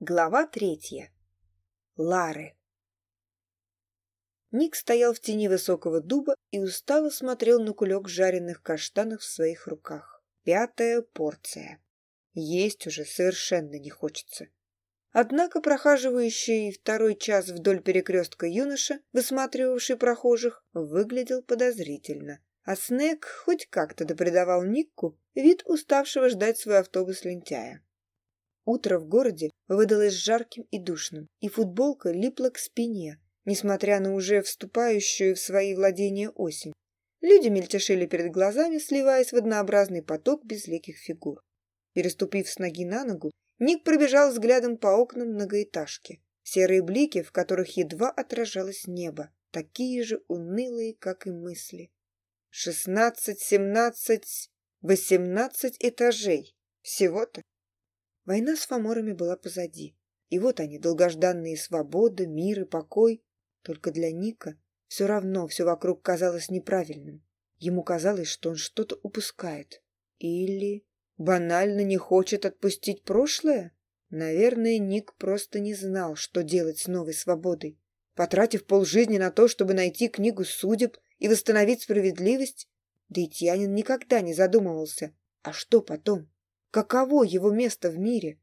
Глава третья. Лары. Ник стоял в тени высокого дуба и устало смотрел на кулек жареных каштанов в своих руках. Пятая порция. Есть уже совершенно не хочется. Однако прохаживающий второй час вдоль перекрестка юноша, высматривавший прохожих, выглядел подозрительно. А снег хоть как-то допредавал Никку вид уставшего ждать свой автобус лентяя. Утро в городе выдалось жарким и душным, и футболка липла к спине, несмотря на уже вступающую в свои владения осень. Люди мельтешили перед глазами, сливаясь в однообразный поток безликих фигур. Переступив с ноги на ногу, Ник пробежал взглядом по окнам многоэтажки. Серые блики, в которых едва отражалось небо, такие же унылые, как и мысли. Шестнадцать, семнадцать, восемнадцать этажей. Всего-то. Война с фаморами была позади. И вот они, долгожданные свободы, мир и покой. Только для Ника все равно все вокруг казалось неправильным. Ему казалось, что он что-то упускает. Или банально не хочет отпустить прошлое? Наверное, Ник просто не знал, что делать с новой свободой. Потратив полжизни на то, чтобы найти книгу судеб и восстановить справедливость, Даитьянин никогда не задумывался, а что потом? каково его место в мире.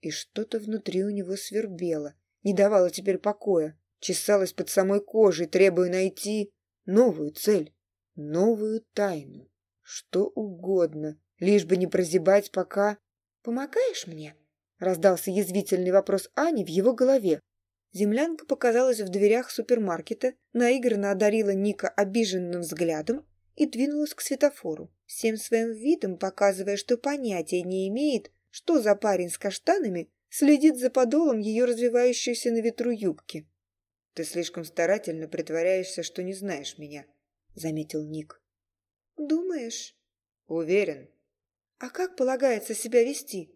И что-то внутри у него свербело, не давало теперь покоя, чесалось под самой кожей, требуя найти новую цель, новую тайну, что угодно, лишь бы не прозябать пока. «Помогаешь мне?» — раздался язвительный вопрос Ани в его голове. Землянка показалась в дверях супермаркета, наигранно одарила Ника обиженным взглядом и двинулась к светофору, всем своим видом показывая, что понятия не имеет, что за парень с каштанами следит за подолом ее развивающейся на ветру юбки. «Ты слишком старательно притворяешься, что не знаешь меня», — заметил Ник. «Думаешь?» «Уверен». «А как полагается себя вести?»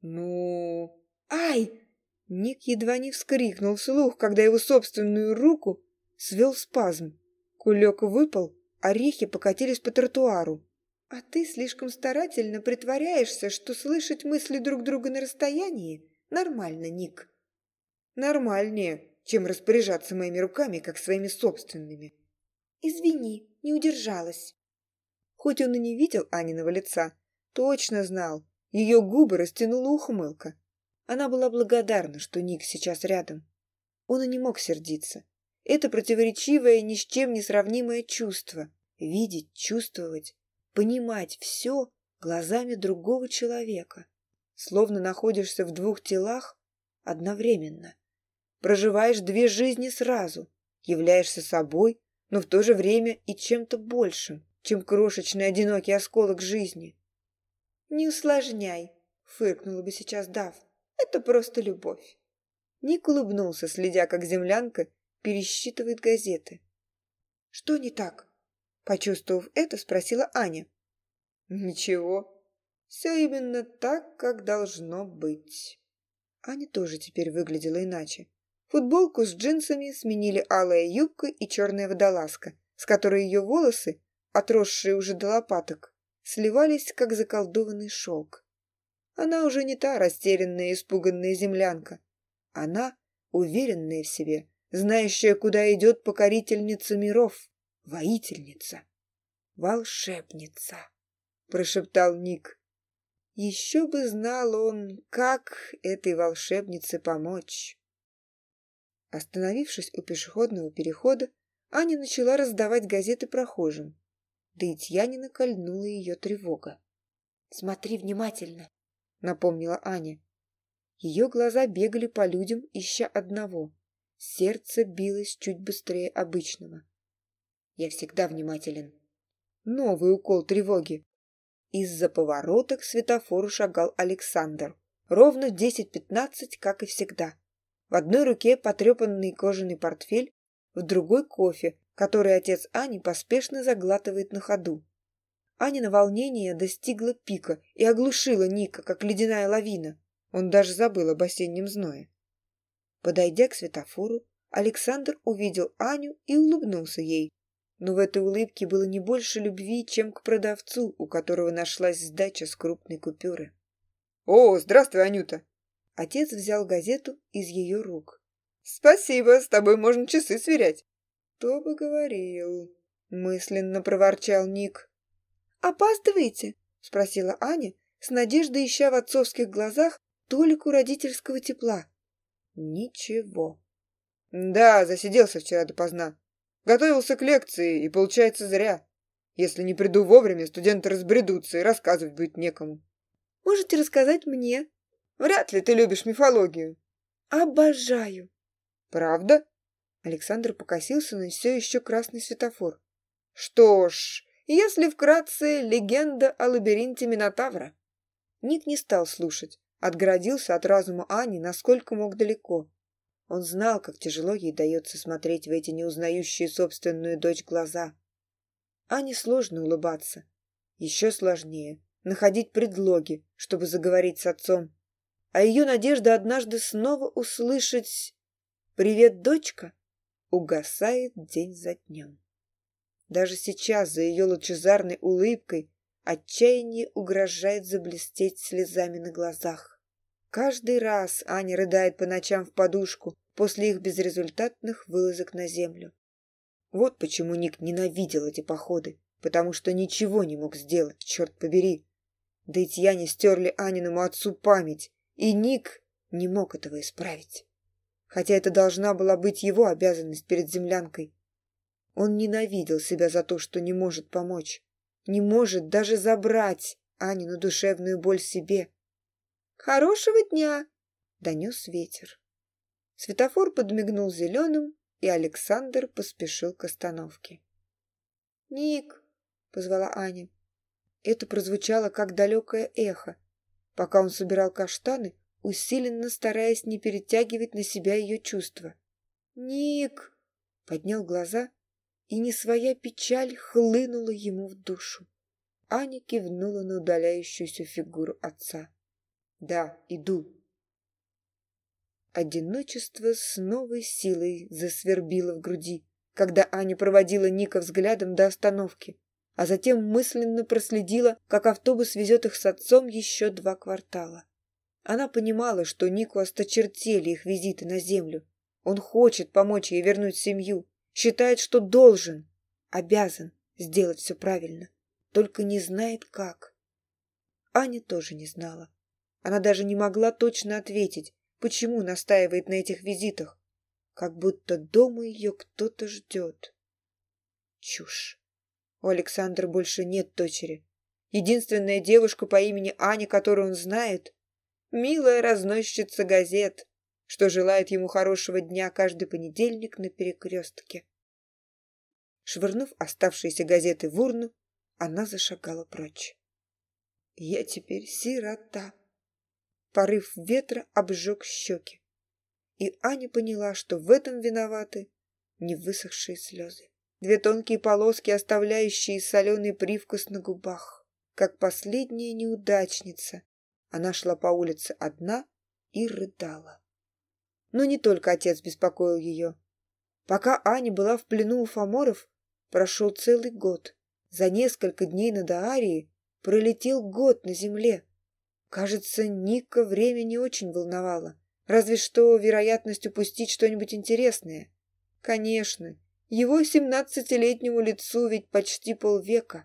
«Ну...» «Ай!» Ник едва не вскрикнул вслух, когда его собственную руку свел спазм. Кулек выпал, Орехи покатились по тротуару. «А ты слишком старательно притворяешься, что слышать мысли друг друга на расстоянии? Нормально, Ник». «Нормальнее, чем распоряжаться моими руками, как своими собственными». «Извини, не удержалась». Хоть он и не видел Аниного лица, точно знал, ее губы растянула ухмылка. Она была благодарна, что Ник сейчас рядом. Он и не мог сердиться. Это противоречивое, ни с чем не сравнимое чувство. Видеть, чувствовать, понимать все глазами другого человека. Словно находишься в двух телах одновременно. Проживаешь две жизни сразу. Являешься собой, но в то же время и чем-то большим, чем крошечный одинокий осколок жизни. «Не усложняй», — фыркнула бы сейчас Дав. «Это просто любовь». Ник улыбнулся, следя, как землянка пересчитывает газеты. «Что не так?» Почувствовав это, спросила Аня. «Ничего. Все именно так, как должно быть». Аня тоже теперь выглядела иначе. Футболку с джинсами сменили алая юбка и черная водолазка, с которой ее волосы, отросшие уже до лопаток, сливались, как заколдованный шелк. Она уже не та растерянная и испуганная землянка. Она, уверенная в себе, знающая, куда идет покорительница миров, воительница, волшебница, — прошептал Ник. Еще бы знал он, как этой волшебнице помочь. Остановившись у пешеходного перехода, Аня начала раздавать газеты прохожим. Да и Тьянина кольнула ее тревога. «Смотри внимательно», — напомнила Аня. Ее глаза бегали по людям, ища одного — Сердце билось чуть быстрее обычного. Я всегда внимателен. Новый укол тревоги. Из-за поворота к светофору шагал Александр. Ровно 10-15, как и всегда. В одной руке потрепанный кожаный портфель, в другой кофе, который отец Ани поспешно заглатывает на ходу. Аня на волнение достигла пика и оглушила Ника, как ледяная лавина. Он даже забыл об осеннем зное. Подойдя к светофору, Александр увидел Аню и улыбнулся ей. Но в этой улыбке было не больше любви, чем к продавцу, у которого нашлась сдача с крупной купюры. «О, здравствуй, Анюта!» Отец взял газету из ее рук. «Спасибо, с тобой можно часы сверять!» «Кто бы говорил!» Мысленно проворчал Ник. «Опаздываете?» спросила Аня, с надеждой ища в отцовских глазах толику родительского тепла. Ничего. Да, засиделся вчера допоздна. Готовился к лекции, и получается зря. Если не приду вовремя, студенты разбредутся, и рассказывать будет некому. Можете рассказать мне? Вряд ли ты любишь мифологию. Обожаю. Правда? Александр покосился на все еще красный светофор. Что ж, если вкратце, легенда о лабиринте Минотавра. Ник не стал слушать отгородился от разума Ани, насколько мог далеко. Он знал, как тяжело ей дается смотреть в эти неузнающие собственную дочь глаза. Ане сложно улыбаться. Еще сложнее находить предлоги, чтобы заговорить с отцом. А ее надежда однажды снова услышать «Привет, дочка!» угасает день за днем. Даже сейчас за ее лучезарной улыбкой отчаяние угрожает заблестеть слезами на глазах. Каждый раз Аня рыдает по ночам в подушку после их безрезультатных вылазок на землю. Вот почему Ник ненавидел эти походы, потому что ничего не мог сделать, черт побери. Да и Тьяне стерли Аниному отцу память, и Ник не мог этого исправить. Хотя это должна была быть его обязанность перед землянкой. Он ненавидел себя за то, что не может помочь, не может даже забрать Анину душевную боль себе – «Хорошего дня!» — донес ветер. Светофор подмигнул зеленым, и Александр поспешил к остановке. «Ник!» — позвала Аня. Это прозвучало, как далекое эхо. Пока он собирал каштаны, усиленно стараясь не перетягивать на себя ее чувства. «Ник!» — поднял глаза, и не своя печаль хлынула ему в душу. Аня кивнула на удаляющуюся фигуру отца да иду. Одиночество с новой силой засвербило в груди когда аня проводила ника взглядом до остановки а затем мысленно проследила как автобус везет их с отцом еще два квартала. Она понимала что нику осточертели их визиты на землю. Он хочет помочь ей вернуть семью считает что должен обязан сделать все правильно только не знает как. Аня тоже не знала. Она даже не могла точно ответить, почему настаивает на этих визитах. Как будто дома ее кто-то ждет. Чушь. У Александра больше нет дочери. Единственная девушка по имени Аня, которую он знает, милая разносчица газет, что желает ему хорошего дня каждый понедельник на перекрестке. Швырнув оставшиеся газеты в урну, она зашагала прочь. «Я теперь сирота», порыв ветра обжег щеки. И Аня поняла, что в этом виноваты не высохшие слезы. Две тонкие полоски, оставляющие соленый привкус на губах. Как последняя неудачница, она шла по улице одна и рыдала. Но не только отец беспокоил ее. Пока Аня была в плену у Фоморов, прошел целый год. За несколько дней на Даарии пролетел год на земле. Кажется, Ника время не очень волновало. Разве что вероятность упустить что-нибудь интересное. Конечно, его семнадцатилетнему лицу ведь почти полвека.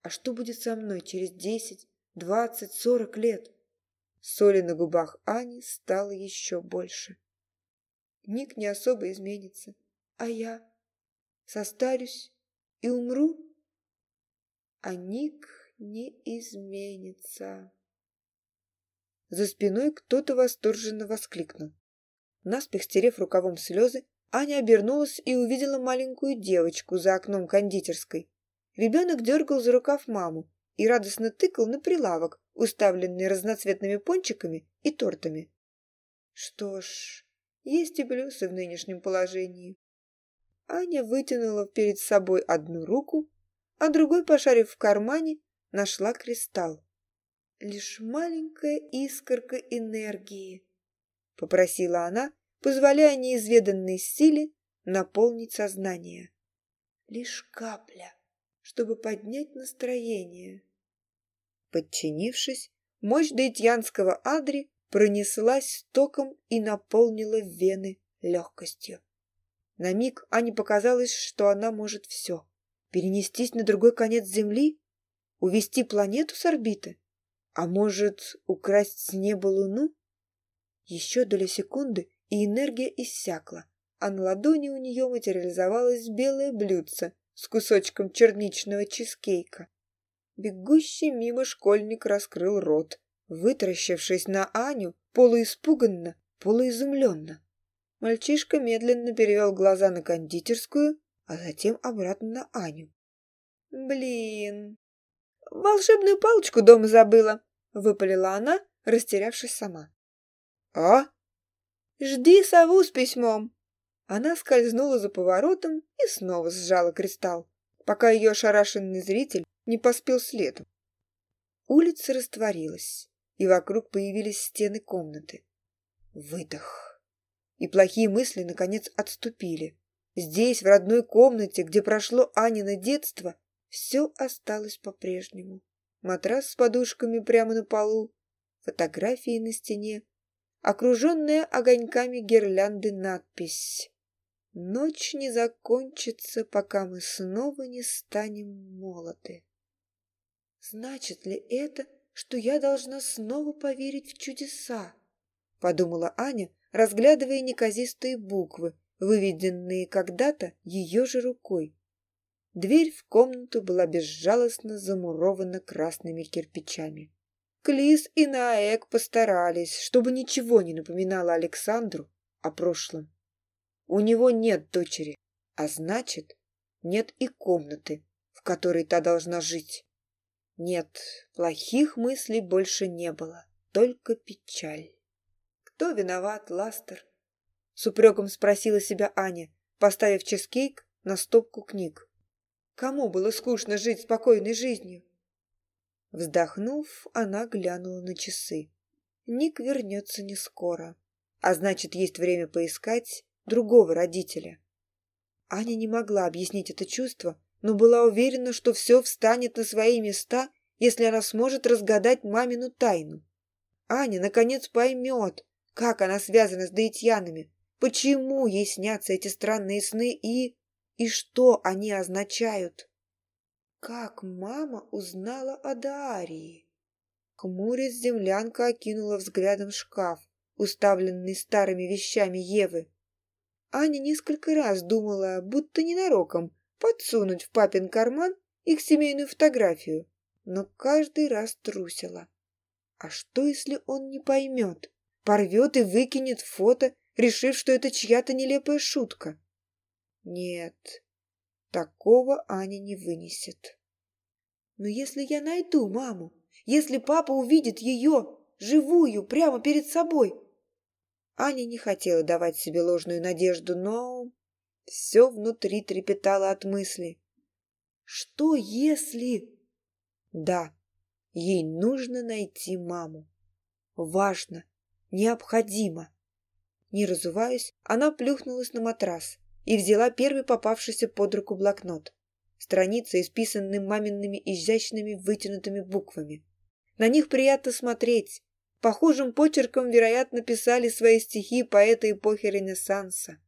А что будет со мной через десять, двадцать, сорок лет? Соли на губах Ани стало еще больше. Ник не особо изменится. А я? Состарюсь и умру? А Ник не изменится. За спиной кто-то восторженно воскликнул. Наспех стерев рукавом слезы, Аня обернулась и увидела маленькую девочку за окном кондитерской. Ребенок дергал за рукав маму и радостно тыкал на прилавок, уставленный разноцветными пончиками и тортами. Что ж, есть и плюсы в нынешнем положении. Аня вытянула перед собой одну руку, а другой, пошарив в кармане, нашла кристалл лишь маленькая искорка энергии», — попросила она, позволяя неизведанной силе наполнить сознание. «Лишь капля, чтобы поднять настроение». Подчинившись, мощь дейтьянского Адри пронеслась током и наполнила вены легкостью. На миг Ане показалось, что она может все. Перенестись на другой конец Земли? Увести планету с орбиты? А может, украсть с неба луну? Еще доля секунды, и энергия иссякла, а на ладони у нее материализовалось белое блюдце с кусочком черничного чизкейка. Бегущий мимо школьник раскрыл рот, вытаращившись на Аню полуиспуганно, полуизумленно. Мальчишка медленно перевел глаза на кондитерскую, а затем обратно на Аню. «Блин, волшебную палочку дома забыла!» выпалила она, растерявшись сама. «А?» «Жди сову с письмом!» Она скользнула за поворотом и снова сжала кристалл, пока ее ошарашенный зритель не поспел следом. Улица растворилась, и вокруг появились стены комнаты. Выдох. И плохие мысли, наконец, отступили. Здесь, в родной комнате, где прошло Анино детство, все осталось по-прежнему матрас с подушками прямо на полу, фотографии на стене, окруженная огоньками гирлянды надпись «Ночь не закончится, пока мы снова не станем молоды". «Значит ли это, что я должна снова поверить в чудеса?» — подумала Аня, разглядывая неказистые буквы, выведенные когда-то ее же рукой. Дверь в комнату была безжалостно замурована красными кирпичами. Клис и Наэк постарались, чтобы ничего не напоминало Александру о прошлом. У него нет дочери, а значит, нет и комнаты, в которой та должна жить. Нет, плохих мыслей больше не было, только печаль. «Кто виноват, Ластер?» — с упреком спросила себя Аня, поставив чизкейк на стопку книг. Кому было скучно жить спокойной жизнью? Вздохнув, она глянула на часы. Ник вернется не скоро, а значит, есть время поискать другого родителя. Аня не могла объяснить это чувство, но была уверена, что все встанет на свои места, если она сможет разгадать мамину тайну. Аня, наконец, поймет, как она связана с даитьянами, почему ей снятся эти странные сны и и что они означают. Как мама узнала о Дарии? Хмурец землянка окинула взглядом шкаф, уставленный старыми вещами Евы. Аня несколько раз думала, будто ненароком, подсунуть в папин карман их семейную фотографию, но каждый раз трусила. А что, если он не поймет? Порвет и выкинет фото, решив, что это чья-то нелепая шутка. Нет, такого Аня не вынесет. Но если я найду маму, если папа увидит ее, живую, прямо перед собой... Аня не хотела давать себе ложную надежду, но все внутри трепетало от мысли. Что если... Да, ей нужно найти маму. Важно, необходимо. Не разуваясь, она плюхнулась на матрас и взяла первый попавшийся под руку блокнот. Страницы, исписанные мамиными изящными вытянутыми буквами. На них приятно смотреть. Похожим почерком, вероятно, писали свои стихи поэты эпохи Ренессанса.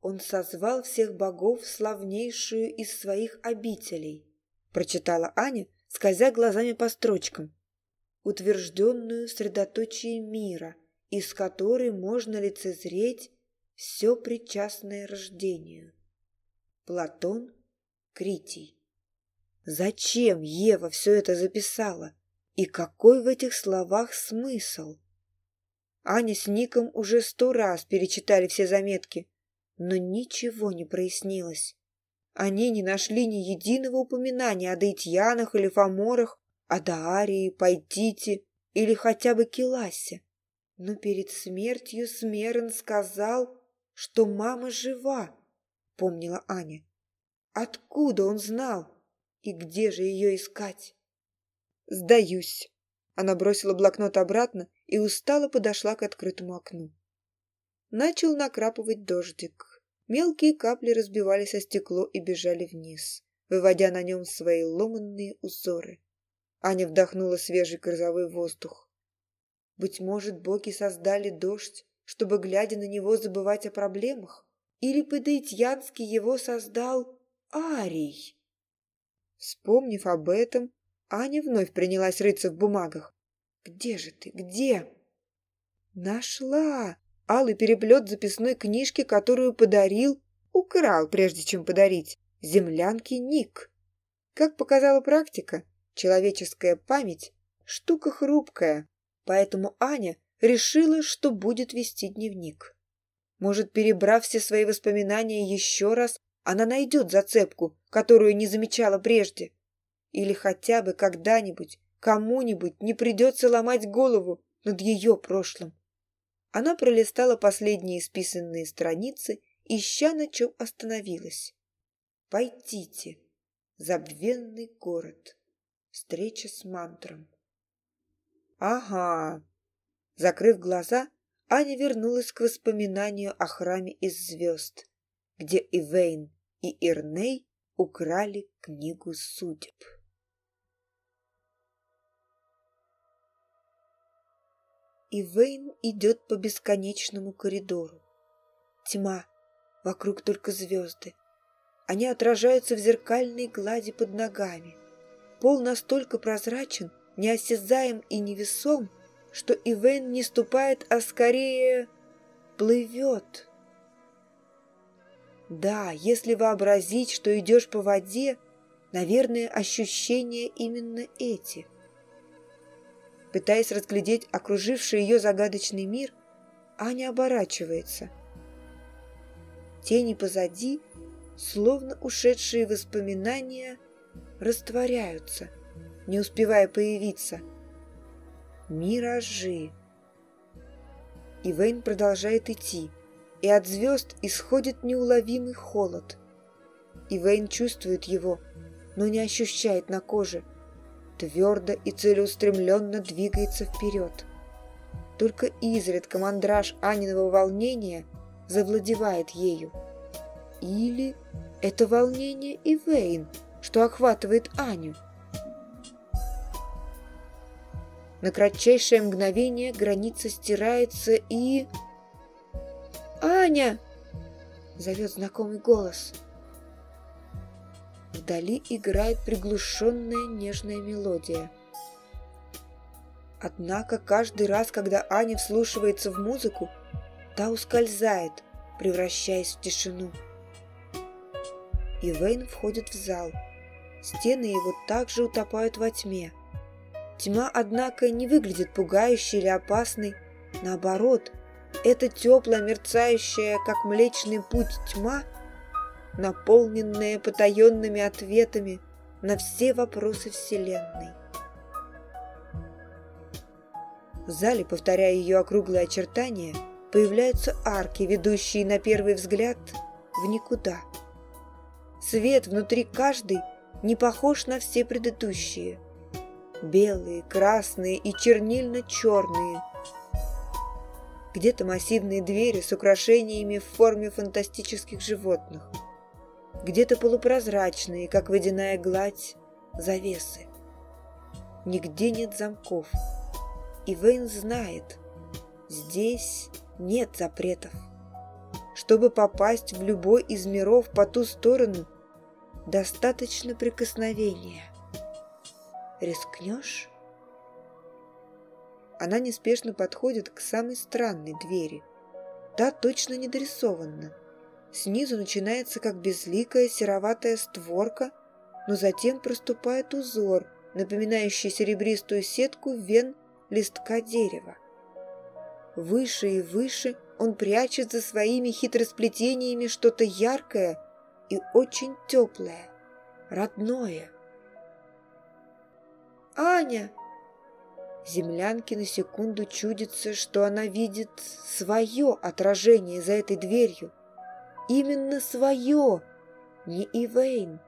Он созвал всех богов в славнейшую из своих обителей, прочитала Аня, скользя глазами по строчкам, утвержденную средоточие мира, из которой можно лицезреть все причастное рождению. Платон, Критий. Зачем Ева все это записала? И какой в этих словах смысл? Аня с Ником уже сто раз перечитали все заметки, но ничего не прояснилось. Они не нашли ни единого упоминания о Дейтьянах или Фоморах, о Даарии, Пайтите или хотя бы Келасе. Но перед смертью Смерен сказал, что мама жива, помнила Аня. Откуда он знал? И где же ее искать? Сдаюсь. Она бросила блокнот обратно и устало подошла к открытому окну. Начал накрапывать дождик. Мелкие капли разбивались о стекло и бежали вниз, выводя на нем свои ломанные узоры. Аня вдохнула свежий грозовой воздух. Быть может, боги создали дождь, чтобы, глядя на него, забывать о проблемах? Или по-даитьянски его создал Арий? Вспомнив об этом, Аня вновь принялась рыться в бумагах. «Где же ты? Где?» «Нашла!» Алый переплет записной книжки, которую подарил, украл, прежде чем подарить, землянке Ник. Как показала практика, человеческая память – штука хрупкая, поэтому Аня решила, что будет вести дневник. Может, перебрав все свои воспоминания еще раз, она найдет зацепку, которую не замечала прежде. Или хотя бы когда-нибудь кому-нибудь не придется ломать голову над ее прошлым. Она пролистала последние списанные страницы, ища, на чем остановилась. «Пойдите! Забвенный город! Встреча с мантром!» «Ага!» Закрыв глаза, Аня вернулась к воспоминанию о храме из звезд, где Ивейн и Ирней украли книгу судеб. Ивейн идет по бесконечному коридору. Тьма, вокруг только звезды. Они отражаются в зеркальной глади под ногами. Пол настолько прозрачен, неосязаем и невесом, что Ивен не ступает, а скорее плывет. Да, если вообразить, что идешь по воде, наверное, ощущения именно эти. Пытаясь разглядеть окруживший ее загадочный мир, Аня оборачивается. Тени позади, словно ушедшие воспоминания, растворяются, не успевая появиться – Миражи. Вейн продолжает идти, и от звезд исходит неуловимый холод. И Вейн чувствует его, но не ощущает на коже. Твердо и целеустремленно двигается вперед. Только изредка мандраж Аниного волнения завладевает ею. Или это волнение и Вейн, что охватывает Аню – На кратчайшее мгновение граница стирается и... «Аня!» — зовет знакомый голос. Вдали играет приглушенная нежная мелодия. Однако каждый раз, когда Аня вслушивается в музыку, та ускользает, превращаясь в тишину. И Вейн входит в зал. Стены его также утопают во тьме — Тьма, однако, не выглядит пугающей или опасной. Наоборот, это теплая, мерцающая, как млечный путь тьма, наполненная потаенными ответами на все вопросы Вселенной. В зале, повторяя ее округлые очертания, появляются арки, ведущие на первый взгляд в никуда. Свет внутри каждой не похож на все предыдущие – белые, красные и чернильно-черные. Где-то массивные двери с украшениями в форме фантастических животных. Где-то полупрозрачные, как водяная гладь, завесы. Нигде нет замков. И Вейн знает, здесь нет запретов. Чтобы попасть в любой из миров по ту сторону, достаточно прикосновения. Рискнешь? Она неспешно подходит к самой странной двери. Та точно не дорисована. Снизу начинается как безликая сероватая створка, но затем проступает узор, напоминающий серебристую сетку вен листка дерева. Выше и выше он прячет за своими хитросплетениями что-то яркое и очень теплое, родное. Аня!» Землянки на секунду чудится, что она видит свое отражение за этой дверью. Именно свое, не Ивейн,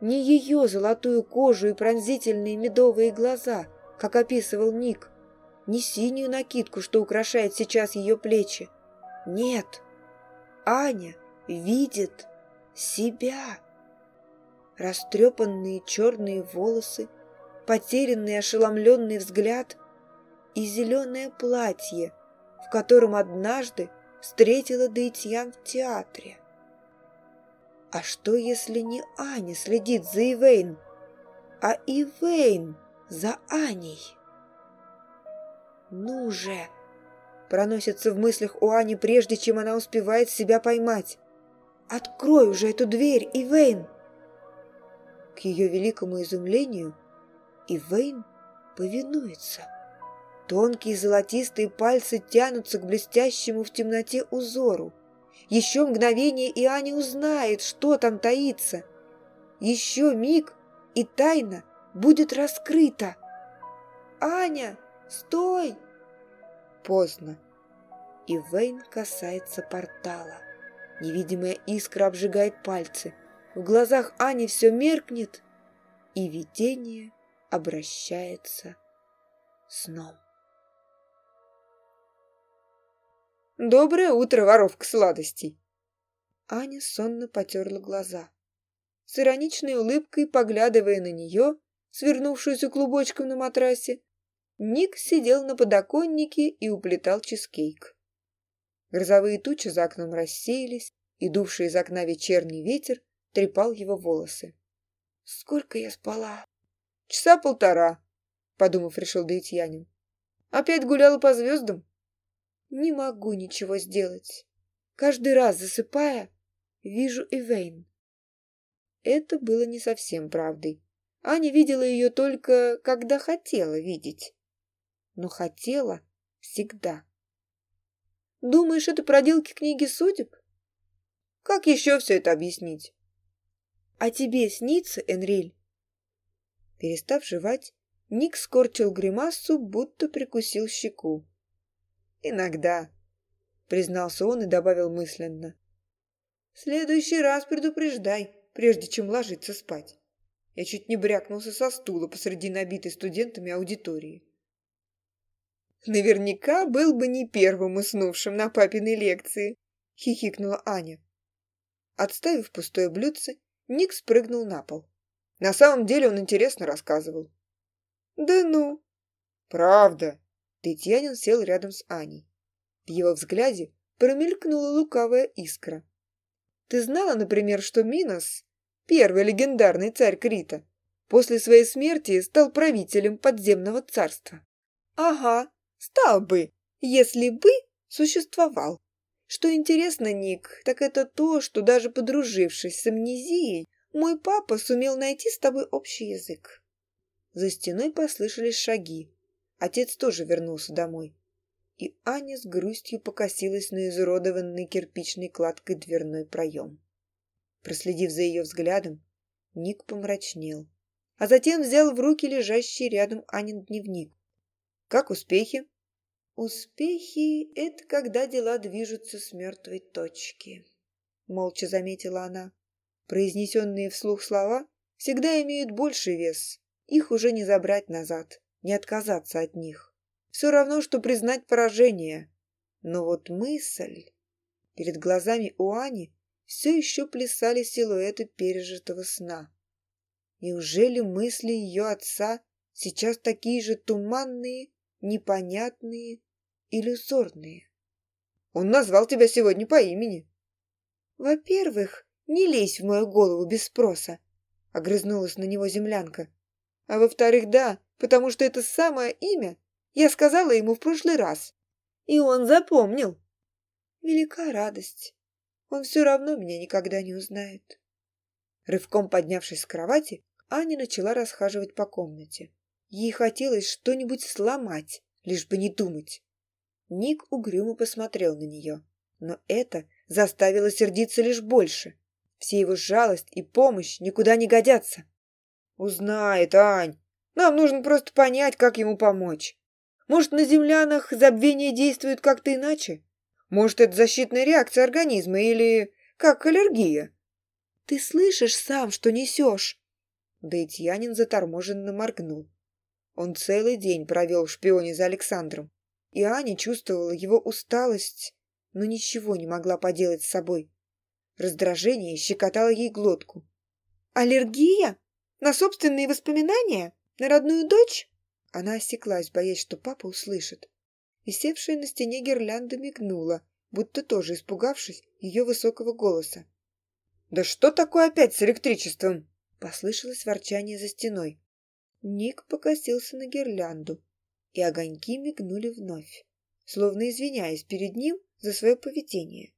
не ее золотую кожу и пронзительные медовые глаза, как описывал Ник, не синюю накидку, что украшает сейчас ее плечи. Нет, Аня видит себя. Растрепанные черные волосы, потерянный ошеломленный взгляд и зеленое платье, в котором однажды встретила Дейтьян в театре. А что, если не Аня следит за Ивейн, а Ивейн за Аней? «Ну же!» – проносится в мыслях у Ани, прежде чем она успевает себя поймать. «Открой уже эту дверь, Ивейн!» К ее великому изумлению – и Вейн повинуется. Тонкие золотистые пальцы тянутся к блестящему в темноте узору. Еще мгновение, и Аня узнает, что там таится. Еще миг, и тайна будет раскрыта. «Аня, стой!» Поздно. И Вейн касается портала. Невидимая искра обжигает пальцы. В глазах Ани все меркнет, и видение обращается сном. «Доброе утро, воровка сладостей!» Аня сонно потерла глаза. С ироничной улыбкой, поглядывая на нее, свернувшуюся клубочком на матрасе, Ник сидел на подоконнике и уплетал чизкейк. Грозовые тучи за окном рассеялись, и дувший из окна вечерний ветер трепал его волосы. «Сколько я спала!» Часа полтора, подумав, решил Даитьянин. Опять гуляла по звездам? Не могу ничего сделать. Каждый раз засыпая, вижу Эвейн. Это было не совсем правдой. Аня видела ее только, когда хотела видеть. Но хотела всегда. Думаешь, это проделки книги судеб? Как еще все это объяснить? А тебе снится, Энриль, Перестав жевать, Ник скорчил гримасу, будто прикусил щеку. «Иногда», — признался он и добавил мысленно. Следующий раз предупреждай, прежде чем ложиться спать». Я чуть не брякнулся со стула посреди набитой студентами аудитории. «Наверняка был бы не первым уснувшим на папиной лекции», — хихикнула Аня. Отставив пустое блюдце, Ник спрыгнул на пол. На самом деле он интересно рассказывал. Да ну. Правда. Татьянин сел рядом с Аней. В его взгляде промелькнула лукавая искра. Ты знала, например, что Минос, первый легендарный царь Крита, после своей смерти стал правителем подземного царства? Ага, стал бы, если бы существовал. Что интересно, Ник, так это то, что даже подружившись с амнезией, мой папа сумел найти с тобой общий язык. За стеной послышались шаги. Отец тоже вернулся домой. И Аня с грустью покосилась на изуродованный кирпичной кладкой дверной проем. Проследив за ее взглядом, Ник помрачнел, а затем взял в руки лежащий рядом Анин дневник. «Как успехи?» «Успехи — это когда дела движутся с мертвой точки», — молча заметила она произнесенные вслух слова всегда имеют больший вес. Их уже не забрать назад, не отказаться от них. Все равно, что признать поражение. Но вот мысль... Перед глазами у Ани все еще плясали силуэты пережитого сна. Неужели мысли ее отца сейчас такие же туманные, непонятные, иллюзорные? Он назвал тебя сегодня по имени. Во-первых, не лезь в мою голову без спроса», — огрызнулась на него землянка. «А во-вторых, да, потому что это самое имя я сказала ему в прошлый раз, и он запомнил». «Велика радость. Он все равно меня никогда не узнает». Рывком поднявшись с кровати, Аня начала расхаживать по комнате. Ей хотелось что-нибудь сломать, лишь бы не думать. Ник угрюмо посмотрел на нее, но это заставило сердиться лишь больше. Все его жалость и помощь никуда не годятся. Узнает, Ань. Нам нужно просто понять, как ему помочь. Может, на землянах забвение действует как-то иначе? Может, это защитная реакция организма или как аллергия? Ты слышишь сам, что несешь? Даитьянин заторможенно моргнул. Он целый день провел в шпионе за Александром, и Аня чувствовала его усталость, но ничего не могла поделать с собой. Раздражение щекотало ей глотку. «Аллергия? На собственные воспоминания? На родную дочь?» Она осеклась, боясь, что папа услышит. Висевшая на стене гирлянда мигнула, будто тоже испугавшись ее высокого голоса. «Да что такое опять с электричеством?» — послышалось ворчание за стеной. Ник покосился на гирлянду, и огоньки мигнули вновь, словно извиняясь перед ним за свое поведение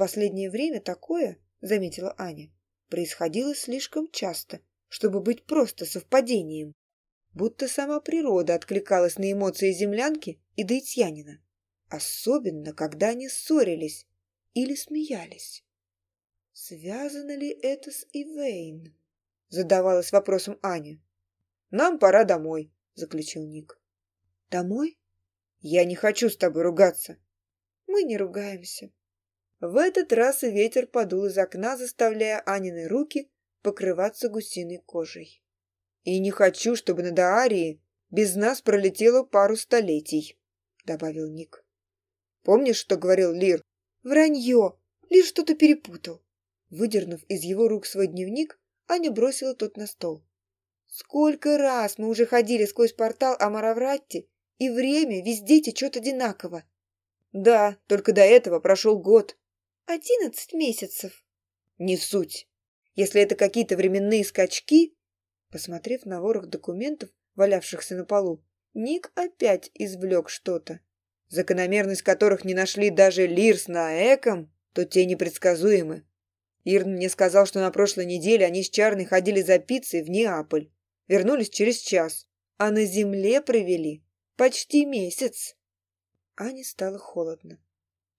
последнее время такое, заметила Аня, происходило слишком часто, чтобы быть просто совпадением. Будто сама природа откликалась на эмоции землянки и даитьянина. Особенно, когда они ссорились или смеялись. «Связано ли это с Ивейн?» — задавалась вопросом Аня. «Нам пора домой», — заключил Ник. «Домой?» «Я не хочу с тобой ругаться». «Мы не ругаемся», в этот раз ветер подул из окна, заставляя Анины руки покрываться гусиной кожей. «И не хочу, чтобы на Аарии без нас пролетело пару столетий», — добавил Ник. «Помнишь, что говорил Лир?» «Вранье! Лир что-то перепутал». Выдернув из его рук свой дневник, Аня бросила тот на стол. «Сколько раз мы уже ходили сквозь портал Амаравратти, и время везде течет одинаково». «Да, только до этого прошел год», одиннадцать месяцев. Не суть. Если это какие-то временные скачки... Посмотрев на ворох документов, валявшихся на полу, Ник опять извлек что-то. Закономерность которых не нашли даже Лирс на Эком, то те непредсказуемы. Ирн мне сказал, что на прошлой неделе они с Чарной ходили за пиццей в Неаполь. Вернулись через час. А на земле провели почти месяц. Ане стало холодно.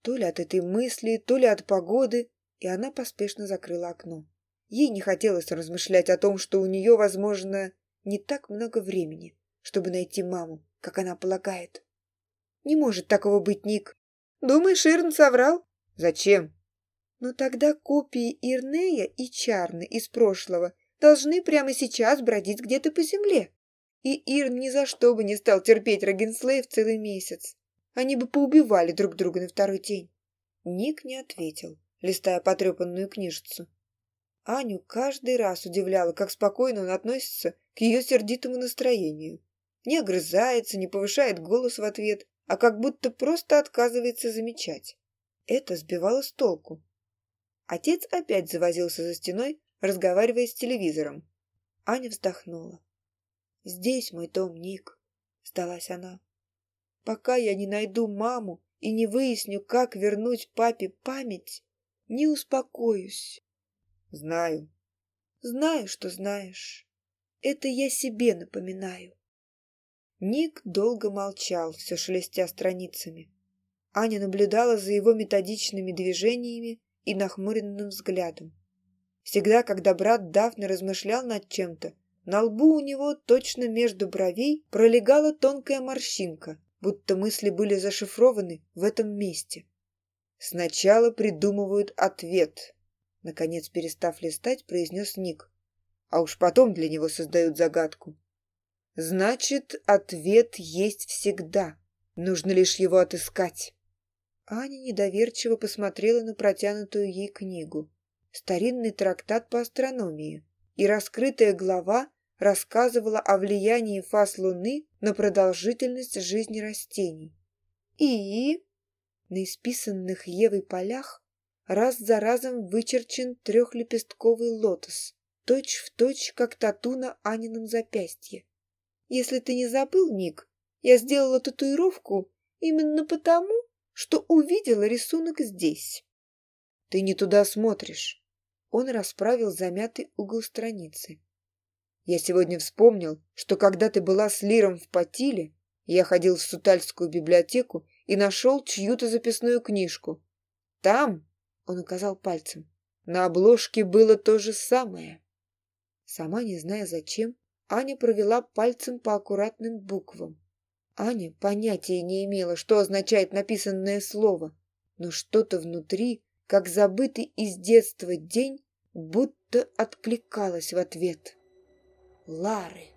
То ли от этой мысли, то ли от погоды, и она поспешно закрыла окно. Ей не хотелось размышлять о том, что у нее, возможно, не так много времени, чтобы найти маму, как она полагает. «Не может такого быть, Ник!» «Думаешь, Ирн соврал?» «Зачем?» «Но тогда копии Ирнея и Чарны из прошлого должны прямо сейчас бродить где-то по земле. И Ирн ни за что бы не стал терпеть Рогенслея в целый месяц. Они бы поубивали друг друга на второй день. Ник не ответил, листая потрепанную книжицу. Аню каждый раз удивляло, как спокойно он относится к ее сердитому настроению. Не огрызается, не повышает голос в ответ, а как будто просто отказывается замечать. Это сбивало с толку. Отец опять завозился за стеной, разговаривая с телевизором. Аня вздохнула. «Здесь мой дом, Ник», — сдалась она пока я не найду маму и не выясню, как вернуть папе память, не успокоюсь. Знаю. Знаю, что знаешь. Это я себе напоминаю. Ник долго молчал, все шелестя страницами. Аня наблюдала за его методичными движениями и нахмуренным взглядом. Всегда, когда брат давно размышлял над чем-то, на лбу у него точно между бровей пролегала тонкая морщинка, будто мысли были зашифрованы в этом месте. Сначала придумывают ответ. Наконец, перестав листать, произнес Ник. А уж потом для него создают загадку. Значит, ответ есть всегда. Нужно лишь его отыскать. Аня недоверчиво посмотрела на протянутую ей книгу. Старинный трактат по астрономии. И раскрытая глава рассказывала о влиянии фаз Луны на продолжительность жизни растений. И на исписанных Евой полях раз за разом вычерчен трехлепестковый лотос, точь в точь, как тату на Анином запястье. Если ты не забыл, Ник, я сделала татуировку именно потому, что увидела рисунок здесь. Ты не туда смотришь. Он расправил замятый угол страницы. Я сегодня вспомнил, что когда ты была с Лиром в Патиле, я ходил в Сутальскую библиотеку и нашел чью-то записную книжку. Там, — он указал пальцем, — на обложке было то же самое. Сама не зная зачем, Аня провела пальцем по аккуратным буквам. Аня понятия не имела, что означает написанное слово, но что-то внутри, как забытый из детства день, будто откликалось в ответ. لارێ